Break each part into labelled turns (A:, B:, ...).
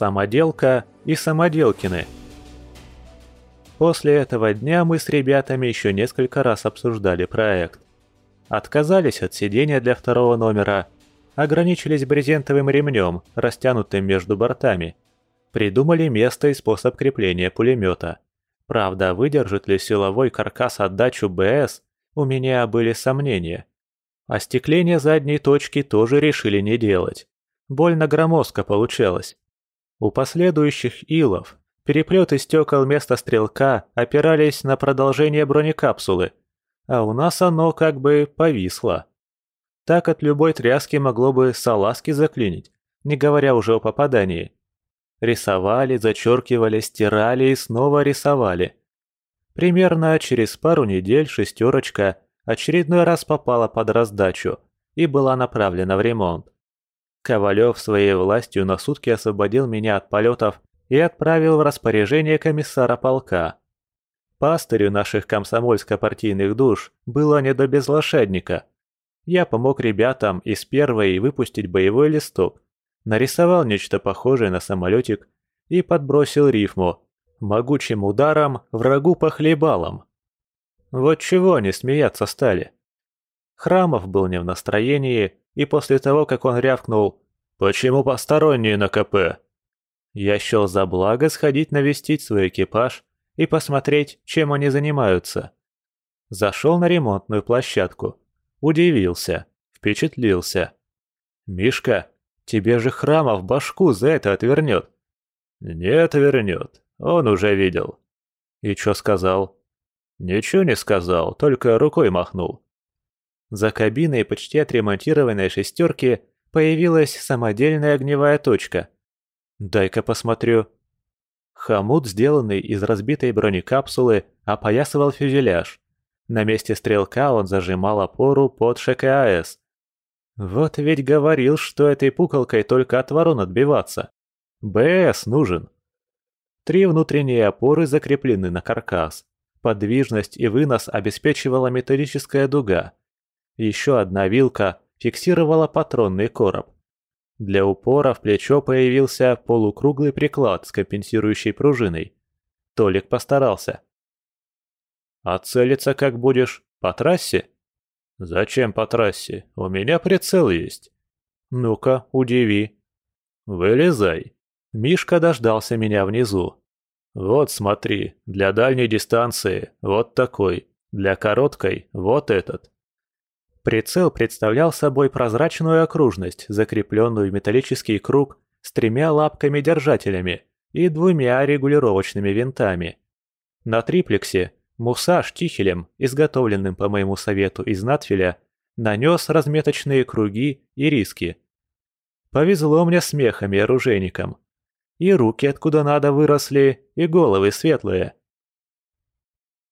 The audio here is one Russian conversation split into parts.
A: самоделка и самоделкины. После этого дня мы с ребятами еще несколько раз обсуждали проект. Отказались от сидения для второго номера, ограничились брезентовым ремнем, растянутым между бортами. Придумали место и способ крепления пулемета. Правда, выдержит ли силовой каркас отдачу БС, у меня были сомнения. Остекление задней точки тоже решили не делать. Больно громоздко получалось. У последующих илов переплеты стекол вместо стрелка опирались на продолжение бронекапсулы, а у нас оно как бы повисло. Так от любой тряски могло бы салазки заклинить, не говоря уже о попадании. Рисовали, зачеркивали, стирали и снова рисовали. Примерно через пару недель шестерочка очередной раз попала под раздачу и была направлена в ремонт. Ковалев своей властью на сутки освободил меня от полетов и отправил в распоряжение комиссара полка. Пастырю наших комсомольско-партийных душ было не до безлошадника. Я помог ребятам из первой выпустить боевой листок, нарисовал нечто похожее на самолетик и подбросил рифму «Могучим ударом врагу по хлебалам». Вот чего они смеяться стали. Храмов был не в настроении, и после того, как он рявкнул «Почему посторонние на КП?», я счел за благо сходить навестить свой экипаж и посмотреть, чем они занимаются. Зашел на ремонтную площадку. Удивился, впечатлился. «Мишка, тебе же Храмов башку за это отвернет». «Не отвернет, он уже видел». «И чё сказал?» «Ничего не сказал, только рукой махнул». За кабиной почти отремонтированной шестерки появилась самодельная огневая точка. «Дай-ка посмотрю». Хомут, сделанный из разбитой бронекапсулы, опоясывал фюзеляж. На месте стрелка он зажимал опору под ШКАС. Вот ведь говорил, что этой пуколкой только от ворон отбиваться. БС нужен. Три внутренние опоры закреплены на каркас. Подвижность и вынос обеспечивала металлическая дуга. Еще одна вилка фиксировала патронный короб. Для упора в плечо появился полукруглый приклад с компенсирующей пружиной. Толик постарался. «А целиться как будешь? По трассе?» «Зачем по трассе? У меня прицел есть». «Ну-ка, удиви». «Вылезай». Мишка дождался меня внизу. Вот смотри, для дальней дистанции вот такой, для короткой вот этот. Прицел представлял собой прозрачную окружность, закрепленную в металлический круг с тремя лапками-держателями и двумя регулировочными винтами. На триплексе Муса штихелем, изготовленным по моему совету из надфиля, нанес разметочные круги и риски. Повезло мне с мехами оружейником. И руки откуда надо выросли, и головы светлые.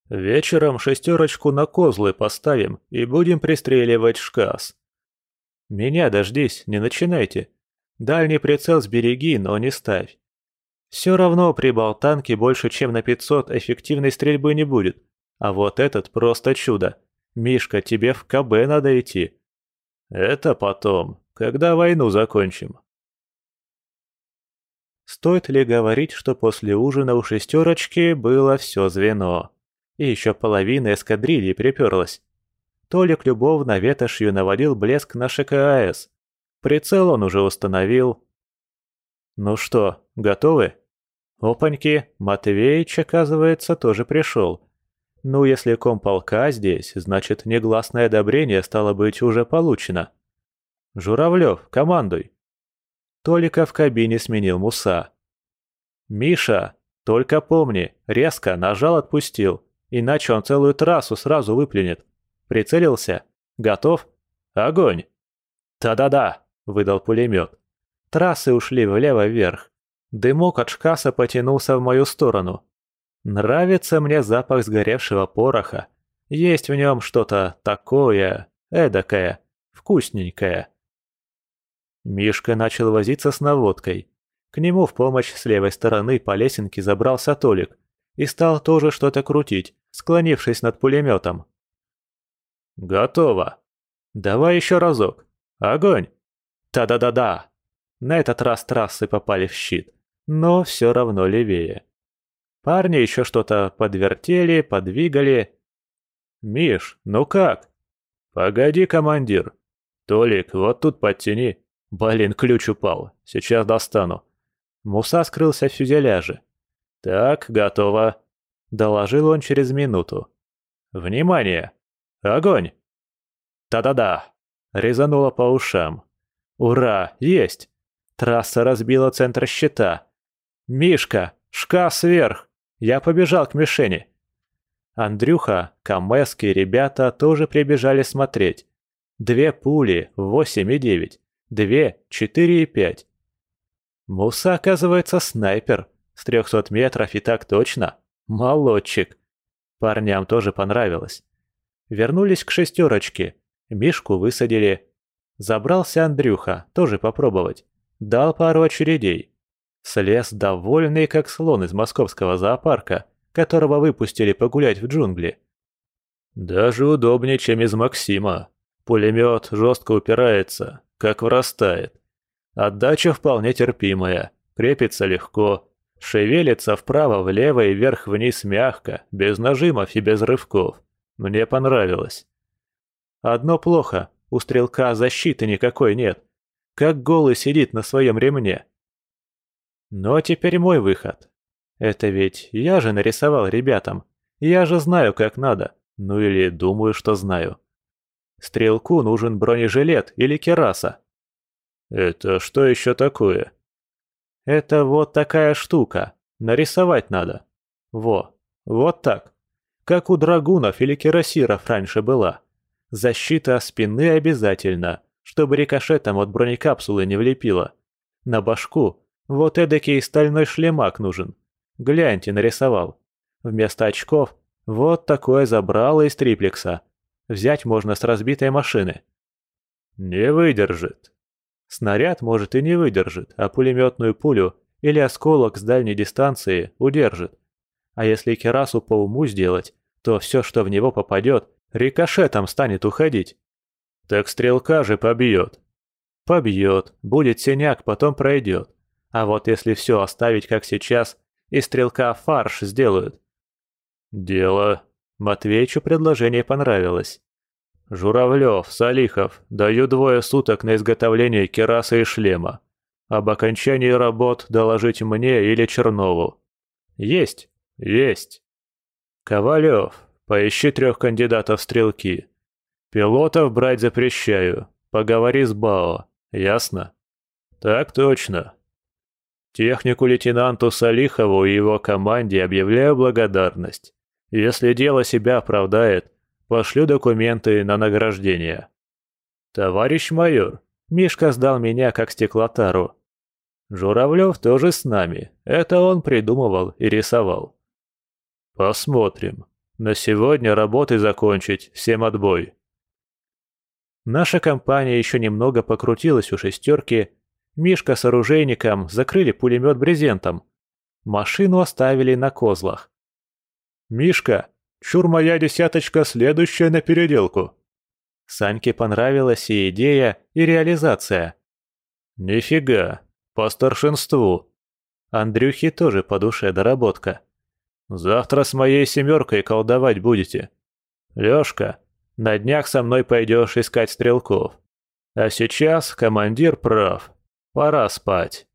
A: Вечером шестерочку на козлы поставим и будем пристреливать шкас. Меня дождись, не начинайте. Дальний прицел сбереги, но не ставь. Все равно при болтанке больше чем на 500 эффективной стрельбы не будет. А вот этот просто чудо. Мишка, тебе в КБ надо идти. Это потом, когда войну закончим. Стоит ли говорить, что после ужина у шестерочки было все звено? И еще половина эскадрильи приперлась. Толик любовно ветошью наводил блеск на ШКАС. Прицел он уже установил. Ну что, готовы? Опаньки, Матвеич, оказывается, тоже пришел. Ну, если комполка здесь, значит, негласное одобрение стало быть уже получено. Журавлев, командуй. Толика в кабине сменил Муса. «Миша, только помни, резко нажал отпустил, иначе он целую трассу сразу выплюнет. Прицелился? Готов? Огонь!» «Да-да-да!» — выдал пулемет. Трассы ушли влево-вверх. Дымок от шкаса потянулся в мою сторону. Нравится мне запах сгоревшего пороха. Есть в нем что-то такое, эдакое, вкусненькое. Мишка начал возиться с наводкой. К нему в помощь с левой стороны по лесенке забрался Толик и стал тоже что-то крутить, склонившись над пулеметом. «Готово. Давай еще разок. Огонь!» «Да-да-да-да!» На этот раз трассы попали в щит. но все равно левее. Парни еще что-то подвертели, подвигали. «Миш, ну как?» «Погоди, командир. Толик, вот тут подтяни. Блин, ключ упал. Сейчас достану». Муса скрылся в фюзеляже. «Так, готово», — доложил он через минуту. «Внимание! Огонь!» «Та-да-да!» — резануло по ушам. «Ура! Есть!» Трасса разбила центр щита. «Мишка! Шкаф сверх!» Я побежал к мишени. Андрюха, Камески и ребята тоже прибежали смотреть. Две пули, восемь и девять. Две, четыре и пять. Муса, оказывается, снайпер. С трехсот метров и так точно. Молодчик. Парням тоже понравилось. Вернулись к шестерочке. Мишку высадили. Забрался Андрюха, тоже попробовать. Дал пару очередей. Слез довольный, как слон из московского зоопарка, которого выпустили погулять в джунгли. Даже удобнее, чем из Максима. Пулемет жестко упирается, как врастает. Отдача вполне терпимая, крепится легко, шевелится вправо-влево и вверх-вниз мягко, без нажимов и без рывков. Мне понравилось. Одно плохо, у стрелка защиты никакой нет. Как голый сидит на своем ремне. Но теперь мой выход. Это ведь я же нарисовал ребятам. Я же знаю, как надо. Ну или думаю, что знаю. Стрелку нужен бронежилет или кераса. Это что еще такое? Это вот такая штука. Нарисовать надо. Во, вот так. Как у драгунов или кирасиров раньше была. Защита спины обязательно, чтобы рикошетом от бронекапсулы не влепило. На башку вот эдакий стальной шлемак нужен. Гляньте, нарисовал. Вместо очков вот такое забрало из триплекса. Взять можно с разбитой машины. Не выдержит. Снаряд может и не выдержит, а пулеметную пулю или осколок с дальней дистанции удержит. А если керасу по уму сделать, то все, что в него попадет, рикошетом станет уходить. Так стрелка же побьет. Побьет, будет синяк, потом пройдет. А вот если все оставить как сейчас, и стрелка фарш сделают. Дело. Матвеичу предложение понравилось. Журавлев, Салихов, даю двое суток на изготовление керасы и шлема. Об окончании работ доложить мне или Чернову. Есть, есть. Ковалев, поищи трех кандидатов в стрелки. Пилотов брать запрещаю. Поговори с БАО. Ясно? Так точно. Технику-лейтенанту Салихову и его команде объявляю благодарность. Если дело себя оправдает, пошлю документы на награждение. Товарищ майор, Мишка сдал меня как стеклотару. Журавлев тоже с нами, это он придумывал и рисовал. Посмотрим. На сегодня работы закончить, всем отбой. Наша компания еще немного покрутилась у шестерки, Мишка с оружейником закрыли пулемет брезентом. Машину оставили на козлах. «Мишка, чур моя десяточка следующая на переделку». Саньке понравилась и идея, и реализация. «Нифига, по старшинству». Андрюхе тоже по душе доработка. «Завтра с моей семеркой колдовать будете. Лёшка, на днях со мной пойдешь искать стрелков. А сейчас командир прав. Пора спать.